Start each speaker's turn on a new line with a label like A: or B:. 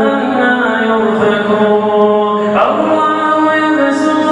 A: أنا يؤفكون الله يبسط